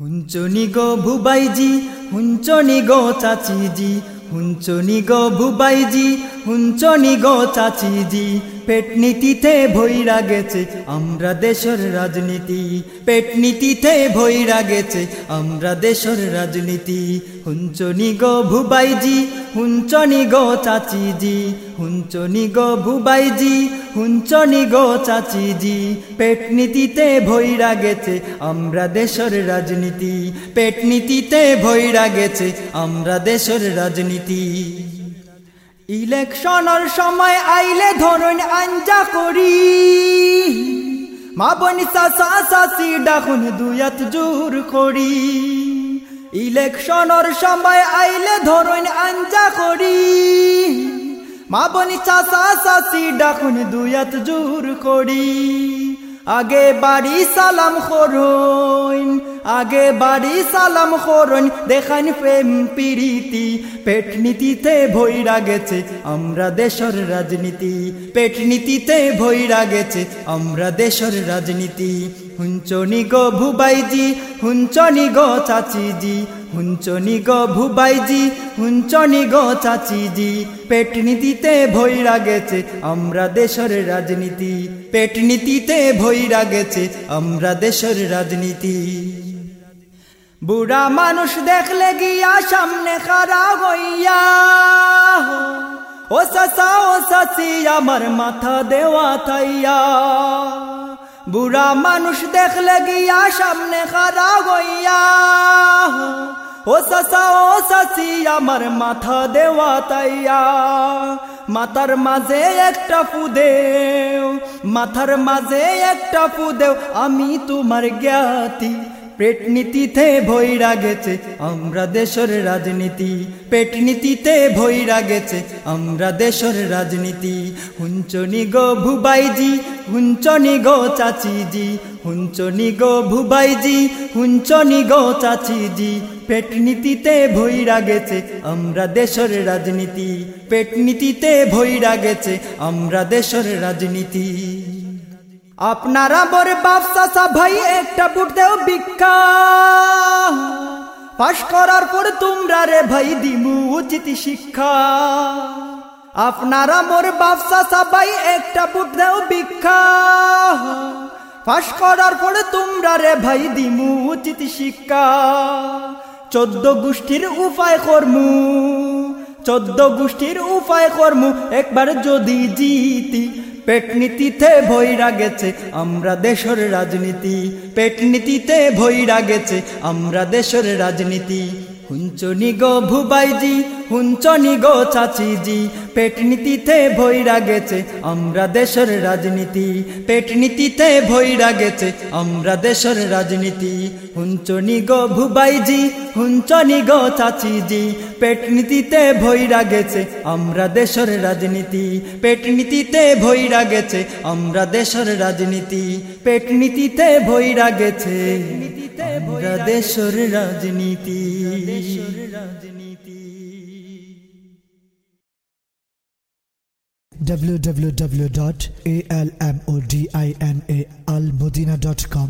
হুঞ্চনি গো ভুবাইজি হুঞ্চনি গো চাচিজি হুঞ্চনি গো ভুবাইজি হুঞ্চনি গো চাচিজি, পেটনীতিতে ভৈরা গেছে, আমরা দেশের রাজনীতি। পেটনীতিতে ভৈরা গেছে, আমরা দেশের রাজনীতি। হুঞ্চনি গো ভুবাইজি, হুঞ্চনি গো চাচিজি, হুঞ্চনি গো ভুবাইজি, হুঞ্চনি গো চাচিজি, পেটনীতিতে ভৈরা গেছে, আমরা দেশের রাজনীতি। পেটনীতিতে ভৈরা গেছে, আমরা দেশের রাজনীতি। ইলেকশনের সময় আইলে ধরুন আঞ্জা করি। মা বনি চাচা ডাকুন দুয়াত জোর করি। ইলেকশনের সময় আইলে ধরুন আঞ্জা করি। মা বনি চাচি ডাকুন দুয়াত জোর করি। আগে বাড়ি সালাম করুন আগে বাড়ি সালাম করুন, দেখান প্রেম পিরিতি। পেটনীতিতে ভৈরা গেছে, আমরা দেশের রাজনীতি। পেটনীতিতে ভৈরা গেছে, আমরা দেশের রাজনীতি। হুঞ্চনি গো ভুবাইজি হুঞ্চনি গো চাচিজি। হুঞ্চনি গো ভুবাইজি হুঞ্চনি গো চাচিজি। পেটনীতিতে ভৈরা গেছে, আমরা দেশের রাজনীতি। পেটনীতিতে ভৈরা গেছে, আমরা দেশের রাজনীতি। বুড়া মানুষ দেখলে গিয়া সামনে খারা হইয়া ও সাসা ও সাসি আমার মাথা দেওয়া থাইয়া বুড়া মানুষ দেখলে গিয়া সামনে খারা হইয়া ও সাসা ও সাসি আমার মাথা দেওয়া তাইয়া। মাথার মাঝে একটা ফুদেও, মাথার মাঝে একটা ফুদেও, আমি তোমার জ্ঞাতি। পেটনীতিতে ভৈরা গেছে, আমরা দেশের রাজনীতি। পেটনীতিতে ভৈরা গেছে, আমরা দেশের রাজনীতি। হুঞ্চনি গো ভুবাইজি, হুঞ্চনি গো চাচিজি। হুঞ্চনি গো ভুবাইজি, হুঞ্চনি গো চাচিজি। পেটনীতিতে ভৈরা গেছে, আমরা দেশের রাজনীতি। পেটনীতিতে ভৈরা গেছে, আমরা দেশের রাজনীতি। আপনারা বরে বাপসা ভাই, একটা বুট দেও ভিক্ষা। পাশ করার পর তোমরা রে ভাই দিমু উচিত শিক্ষা। আপনারা মোর বাপসা ভাই, একটা বুট দেও ভিক্ষা। পাশ করার পরে তোমরা রে ভাই দিমু উচিত শিক্ষা। চোদ্দ গোষ্ঠীর উপায় কর্মু, চোদ্দ গোষ্ঠীর উপায় কর্মু, একবার যদি জিতি পেটনীতিতে ভৈরা গেছে আমরা দেশের রাজনীতি। পেটনীতিতে ভৈরা গেছে আমরা দেশের রাজনীতি। হুঞ্চনি গো ভুবাইজি, হুঞ্চনি গো চাচিজি, পেটনীতিতে ভৈরা গেছে আমরা দেশের রাজনীতি। পেটনীতিতে ভৈরা গেছে আমরা দেশের রাজনীতি। হুঞ্চনি গো ভুবাইজি, হুঞ্চনি গো চাচিজি, পেটনীতিতে ভৈরা গেছে আমরা দেশের রাজনীতি। পেটনীতিতে ভৈরা গেছে আমরা দেশের রাজনীতি। পেটনীতিতে ভৈরা গেছে। আমরা দেশের রাজনীতি রাজনীতি www.almodinaalmodina.com